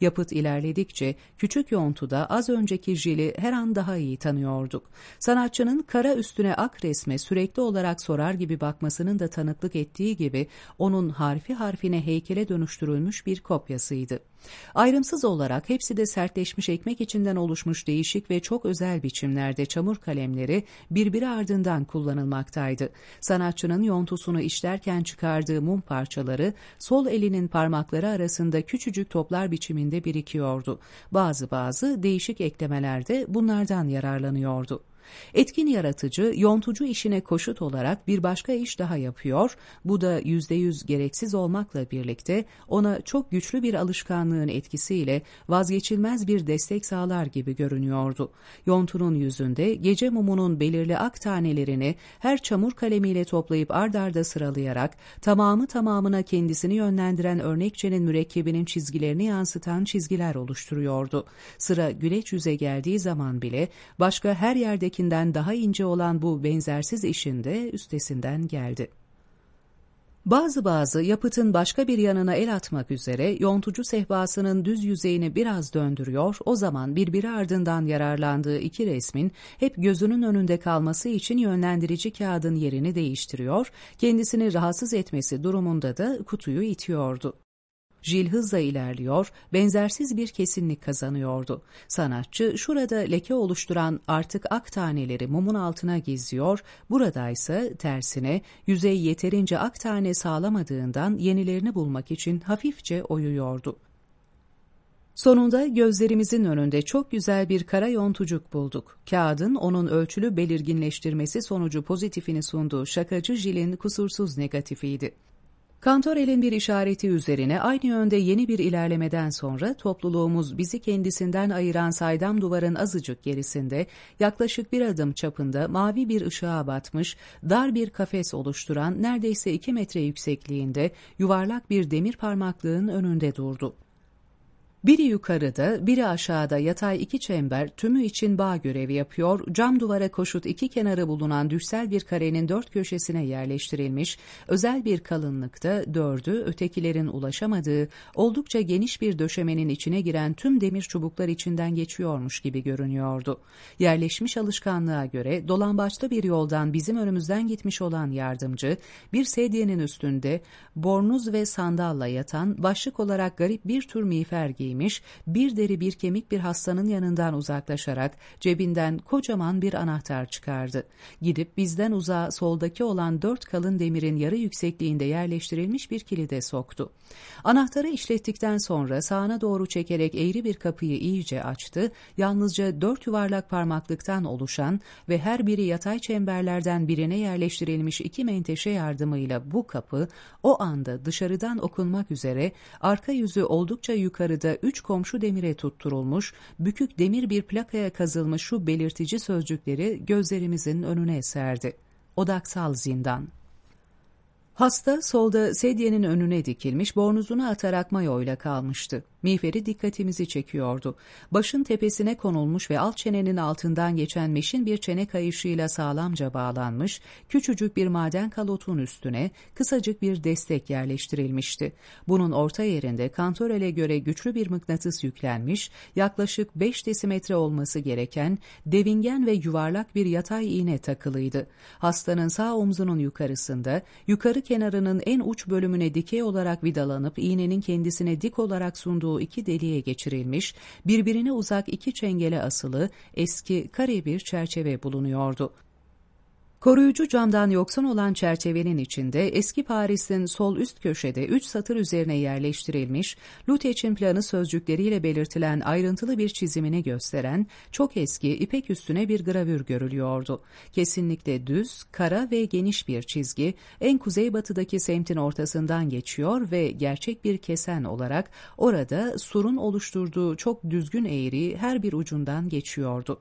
Yapıt ilerledikçe küçük yontuda az önceki Jil'i her an daha iyi tanıyorduk. Sanatçının kara üstüne ak resme sürekli olarak sorar gibi bakmasının da tanıklık ettiği gibi onun harfi harfine heykele dönüştürülmüş bir kopyasıydı. Ayrımsız olarak hepsi de sertleşmiş ekmek içinden oluşmuş değişik ve çok özel biçimlerde çamur kalemleri birbiri ardından kullanılmaktaydı. Sanatçının yontusunu işlerken çıkardığı mum parçaları sol elinin parmakları arasında küçücük toplar biçiminde birikiyordu. Bazı bazı değişik eklemelerde bunlardan yararlanıyordu. Etkin yaratıcı, yontucu işine koşut olarak bir başka iş daha yapıyor, bu da yüzde yüz gereksiz olmakla birlikte ona çok güçlü bir alışkanlığın etkisiyle vazgeçilmez bir destek sağlar gibi görünüyordu. Yontunun yüzünde gece mumunun belirli ak tanelerini her çamur kalemiyle toplayıp ardarda sıralayarak tamamı tamamına kendisini yönlendiren örnekçenin mürekkebinin çizgilerini yansıtan çizgiler oluşturuyordu. Sıra güleç yüze geldiği zaman bile başka her yerdeki öncekinden daha ince olan bu benzersiz işin de üstesinden geldi. Bazı bazı yapıtın başka bir yanına el atmak üzere yontucu sehpasının düz yüzeyini biraz döndürüyor, o zaman birbiri ardından yararlandığı iki resmin hep gözünün önünde kalması için yönlendirici kağıdın yerini değiştiriyor, kendisini rahatsız etmesi durumunda da kutuyu itiyordu. Jil hızla ilerliyor, benzersiz bir kesinlik kazanıyordu. Sanatçı şurada leke oluşturan artık ak taneleri mumun altına gizliyor, burada ise tersine yüzey yeterince ak tane sağlamadığından yenilerini bulmak için hafifçe oyuyordu. Sonunda gözlerimizin önünde çok güzel bir kara yontucuk bulduk. Kağıdın onun ölçülü belirginleştirmesi sonucu pozitifini sunduğu şakacı Jil'in kusursuz negatifiydi. Kantorel'in bir işareti üzerine aynı yönde yeni bir ilerlemeden sonra topluluğumuz bizi kendisinden ayıran saydam duvarın azıcık gerisinde yaklaşık bir adım çapında mavi bir ışığa batmış dar bir kafes oluşturan neredeyse iki metre yüksekliğinde yuvarlak bir demir parmaklığın önünde durdu. Biri yukarıda, biri aşağıda yatay iki çember tümü için bağ görevi yapıyor, cam duvara koşut iki kenarı bulunan düşsel bir karenin dört köşesine yerleştirilmiş, özel bir kalınlıkta dördü ötekilerin ulaşamadığı, oldukça geniş bir döşemenin içine giren tüm demir çubuklar içinden geçiyormuş gibi görünüyordu. Yerleşmiş alışkanlığa göre dolambaçlı bir yoldan bizim önümüzden gitmiş olan yardımcı, bir sedyenin üstünde bornuz ve sandalla yatan, başlık olarak garip bir tür miğfer giymiş, giymiş, bir deri bir kemik bir hastanın yanından uzaklaşarak cebinden kocaman bir anahtar çıkardı. Gidip bizden uzağa soldaki olan dört kalın demirin yarı yüksekliğinde yerleştirilmiş bir kilide soktu. Anahtarı işlettikten sonra sağına doğru çekerek eğri bir kapıyı iyice açtı, yalnızca dört yuvarlak parmaklıktan oluşan ve her biri yatay çemberlerden birine yerleştirilmiş iki menteşe yardımıyla bu kapı o anda dışarıdan okunmak üzere arka yüzü oldukça yukarıda üç komşu demire tutturulmuş, bükük demir bir plakaya kazılmış şu belirtici sözcükleri gözlerimizin önüne serdi. Odaksal zindan. Hasta solda sedyenin önüne dikilmiş bornuzunu atarak mayoyla kalmıştı. Miğferi dikkatimizi çekiyordu. Başın tepesine konulmuş ve alt çenenin altından geçen meşin bir çene kayışıyla sağlamca bağlanmış, küçücük bir maden kalotun üstüne kısacık bir destek yerleştirilmişti. Bunun orta yerinde kantorele göre güçlü bir mıknatıs yüklenmiş, yaklaşık 5 desimetre olması gereken devingen ve yuvarlak bir yatay iğne takılıydı. Hastanın sağ omzunun yukarısında, yukarı kenarının en uç bölümüne dikey olarak vidalanıp iğnenin kendisine dik olarak sunduğu olduğu iki deliğe geçirilmiş, birbirine uzak iki çengele asılı eski kare bir çerçeve bulunuyordu. Koruyucu camdan yoksun olan çerçevenin içinde eski Paris'in sol üst köşede üç satır üzerine yerleştirilmiş, Luteç'in planı sözcükleriyle belirtilen ayrıntılı bir çizimini gösteren çok eski ipek üstüne bir gravür görülüyordu. Kesinlikle düz, kara ve geniş bir çizgi en kuzeybatıdaki semtin ortasından geçiyor ve gerçek bir kesen olarak orada surun oluşturduğu çok düzgün eğri her bir ucundan geçiyordu.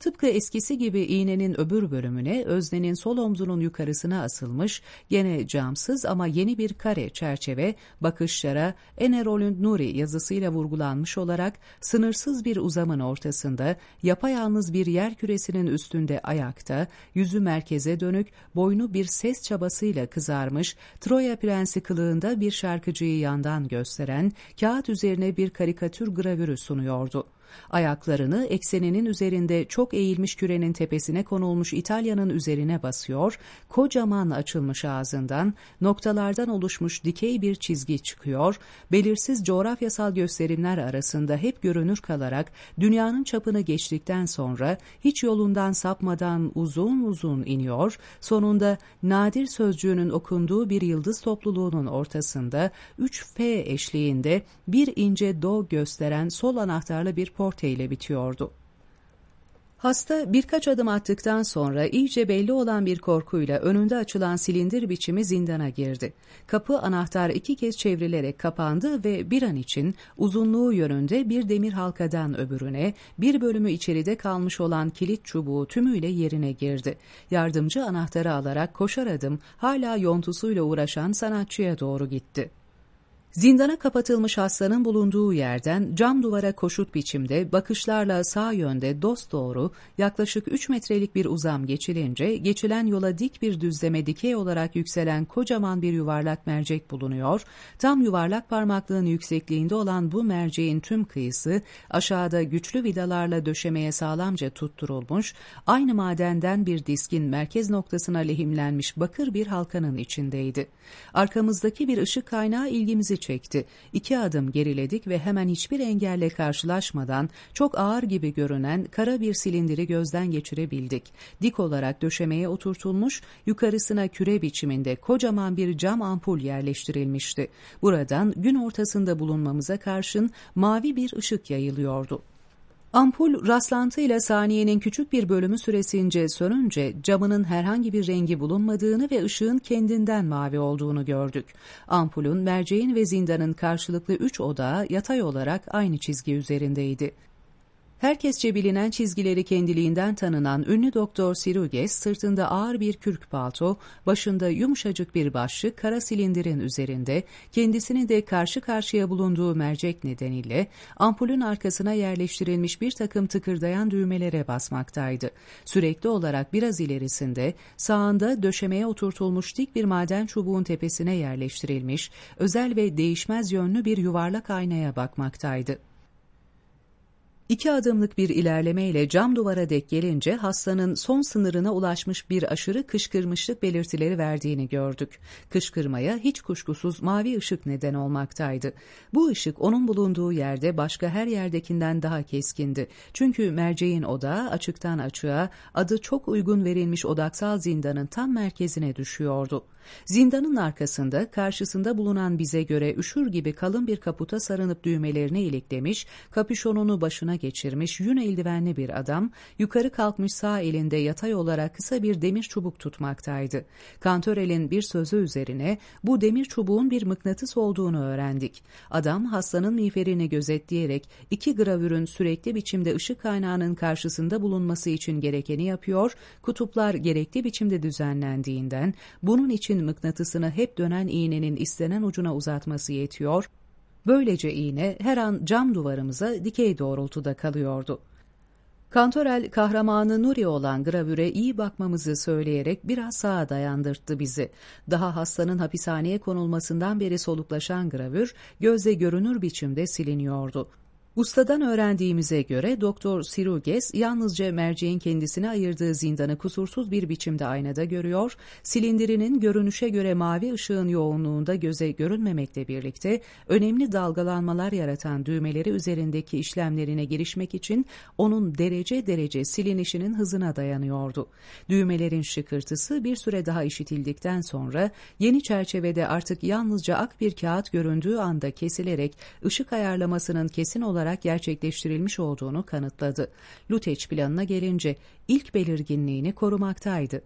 Tıpkı eskisi gibi iğnenin öbür bölümüne öznenin sol omzunun yukarısına asılmış, gene camsız ama yeni bir kare çerçeve bakışlara Enerolün Nuri yazısıyla vurgulanmış olarak sınırsız bir uzamın ortasında yapayalnız bir yer küresinin üstünde ayakta, yüzü merkeze dönük, boynu bir ses çabasıyla kızarmış, Troya prensi kılığında bir şarkıcıyı yandan gösteren, kağıt üzerine bir karikatür gravürü sunuyordu. Ayaklarını ekseninin üzerinde çok eğilmiş kürenin tepesine konulmuş İtalya'nın üzerine basıyor, kocaman açılmış ağzından noktalardan oluşmuş dikey bir çizgi çıkıyor, belirsiz coğrafyasal gösterimler arasında hep görünür kalarak dünyanın çapını geçtikten sonra hiç yolundan sapmadan uzun uzun iniyor, sonunda nadir sözcüğünün okunduğu bir yıldız topluluğunun ortasında 3F eşliğinde bir ince do gösteren sol anahtarlı bir porteyle bitiyordu. Hasta birkaç adım attıktan sonra iyice belli olan bir korkuyla önünde açılan silindir biçimi zindana girdi. Kapı anahtar iki kez çevrilerek kapandı ve bir an için uzunluğu yönünde bir demir halkadan öbürüne bir bölümü içeride kalmış olan kilit çubuğu tümüyle yerine girdi. Yardımcı anahtarı alarak koşar adım hala yontusuyla uğraşan sanatçıya doğru gitti. Zindana kapatılmış hastanın bulunduğu yerden cam duvara koşut biçimde bakışlarla sağ yönde dost doğru yaklaşık 3 metrelik bir uzam geçilince geçilen yola dik bir düzleme dikey olarak yükselen kocaman bir yuvarlak mercek bulunuyor. Tam yuvarlak parmaklığın yüksekliğinde olan bu merceğin tüm kıyısı aşağıda güçlü vidalarla döşemeye sağlamca tutturulmuş, aynı madenden bir diskin merkez noktasına lehimlenmiş bakır bir halkanın içindeydi. Arkamızdaki bir ışık kaynağı ilgimizi çekti. İki adım geriledik ve hemen hiçbir engelle karşılaşmadan çok ağır gibi görünen kara bir silindiri gözden geçirebildik. Dik olarak döşemeye oturtulmuş, yukarısına küre biçiminde kocaman bir cam ampul yerleştirilmişti. Buradan gün ortasında bulunmamıza karşın mavi bir ışık yayılıyordu. Ampul rastlantıyla saniyenin küçük bir bölümü süresince sönünce camının herhangi bir rengi bulunmadığını ve ışığın kendinden mavi olduğunu gördük. Ampulün merceğin ve zindanın karşılıklı üç odağı yatay olarak aynı çizgi üzerindeydi. Herkesçe bilinen çizgileri kendiliğinden tanınan ünlü doktor Siruges sırtında ağır bir kürk palto, başında yumuşacık bir başlık kara silindirin üzerinde, kendisini de karşı karşıya bulunduğu mercek nedeniyle ampulün arkasına yerleştirilmiş bir takım tıkırdayan düğmelere basmaktaydı. Sürekli olarak biraz ilerisinde sağında döşemeye oturtulmuş dik bir maden çubuğun tepesine yerleştirilmiş, özel ve değişmez yönlü bir yuvarlak aynaya bakmaktaydı. İki adımlık bir ilerlemeyle cam duvara dek gelince hastanın son sınırına ulaşmış bir aşırı kışkırmışlık belirtileri verdiğini gördük. Kışkırmaya hiç kuşkusuz mavi ışık neden olmaktaydı. Bu ışık onun bulunduğu yerde başka her yerdekinden daha keskindi. Çünkü merceğin odağı açıktan açığa adı çok uygun verilmiş odaksal zindanın tam merkezine düşüyordu. Zindanın arkasında karşısında bulunan bize göre üşür gibi kalın bir kaputa sarınıp düğmelerini iliklemiş, kapüşonunu başına geçirmiş yün eldivenli bir adam, yukarı kalkmış sağ elinde yatay olarak kısa bir demir çubuk tutmaktaydı. Kantörel'in bir sözü üzerine bu demir çubuğun bir mıknatıs olduğunu öğrendik. Adam hastanın miğferini gözetleyerek iki gravürün sürekli biçimde ışık kaynağının karşısında bulunması için gerekeni yapıyor, kutuplar gerekli biçimde düzenlendiğinden bunun için mıknatısını hep dönen iğnenin istenen ucuna uzatması yetiyor, Böylece iğne her an cam duvarımıza dikey doğrultuda kalıyordu. Kantorel kahramanı Nuri olan gravüre iyi bakmamızı söyleyerek biraz sağa dayandırttı bizi. Daha hastanın hapishaneye konulmasından beri soluklaşan gravür gözle görünür biçimde siliniyordu. Ustadan öğrendiğimize göre Doktor Siruges yalnızca merceğin kendisine ayırdığı zindanı kusursuz bir biçimde aynada görüyor, silindirinin görünüşe göre mavi ışığın yoğunluğunda göze görünmemekle birlikte önemli dalgalanmalar yaratan düğmeleri üzerindeki işlemlerine girişmek için onun derece derece silinişinin hızına dayanıyordu. Düğmelerin şıkırtısı bir süre daha işitildikten sonra yeni çerçevede artık yalnızca ak bir kağıt göründüğü anda kesilerek ışık ayarlamasının kesin olarak olarak gerçekleştirilmiş olduğunu kanıtladı. Luteç planına gelince ilk belirginliğini korumaktaydı.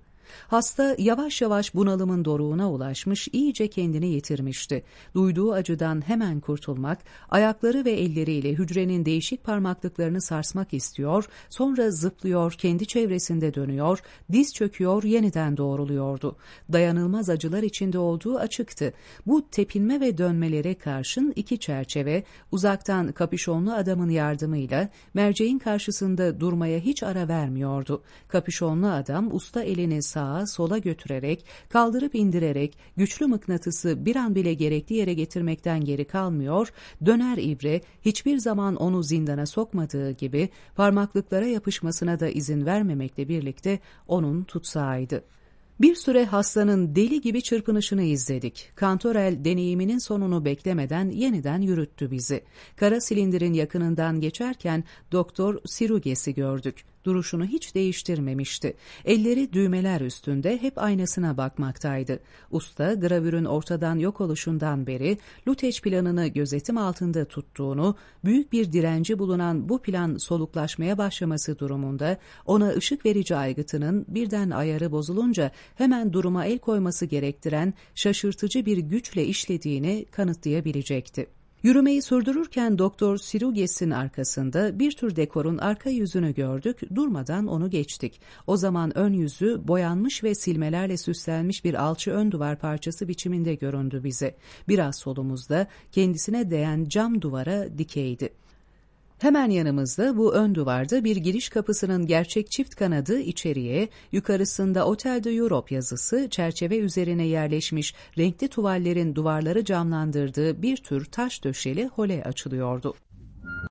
Hasta yavaş yavaş bunalımın doruğuna ulaşmış, iyice kendini yitirmişti. Duyduğu acıdan hemen kurtulmak, ayakları ve elleriyle hücrenin değişik parmaklıklarını sarsmak istiyor, sonra zıplıyor, kendi çevresinde dönüyor, diz çöküyor, yeniden doğruluyordu. Dayanılmaz acılar içinde olduğu açıktı. Bu tepinme ve dönmelere karşın iki çerçeve, uzaktan kapüşonlu adamın yardımıyla merceğin karşısında durmaya hiç ara vermiyordu. Kapüşonlu adam usta elini sağa sola götürerek, kaldırıp indirerek, güçlü mıknatısı bir an bile gerekli yere getirmekten geri kalmıyor, döner ibre hiçbir zaman onu zindana sokmadığı gibi parmaklıklara yapışmasına da izin vermemekle birlikte onun tutsağıydı. Bir süre hastanın deli gibi çırpınışını izledik. Kantorel deneyiminin sonunu beklemeden yeniden yürüttü bizi. Kara silindirin yakınından geçerken Doktor Siruges'i gördük duruşunu hiç değiştirmemişti. Elleri düğmeler üstünde hep aynasına bakmaktaydı. Usta gravürün ortadan yok oluşundan beri Luteç planını gözetim altında tuttuğunu, büyük bir direnci bulunan bu plan soluklaşmaya başlaması durumunda ona ışık verici aygıtının birden ayarı bozulunca hemen duruma el koyması gerektiren şaşırtıcı bir güçle işlediğini kanıtlayabilecekti. Yürümeyi sürdürürken Doktor Siruges'in arkasında bir tür dekorun arka yüzünü gördük, durmadan onu geçtik. O zaman ön yüzü boyanmış ve silmelerle süslenmiş bir alçı ön duvar parçası biçiminde göründü bize. Biraz solumuzda kendisine değen cam duvara dikeydi. Hemen yanımızda bu ön duvarda bir giriş kapısının gerçek çift kanadı içeriye, yukarısında Otel de Europe yazısı çerçeve üzerine yerleşmiş renkli tuvallerin duvarları camlandırdığı bir tür taş döşeli hole açılıyordu.